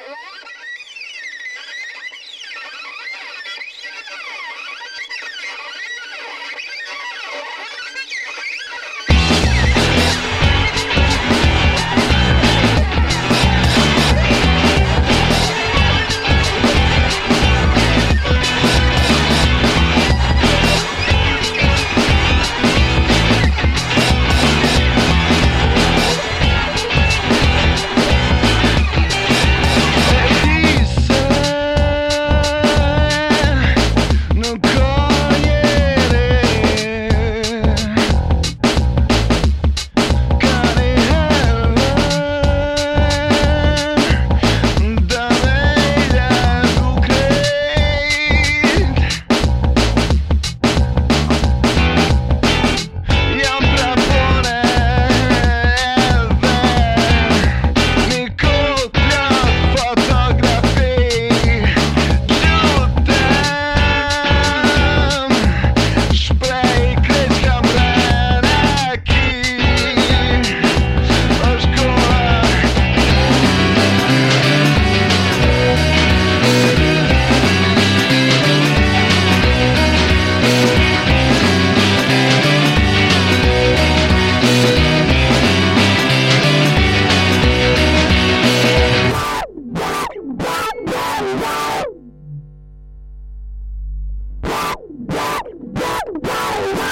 Yeah. die.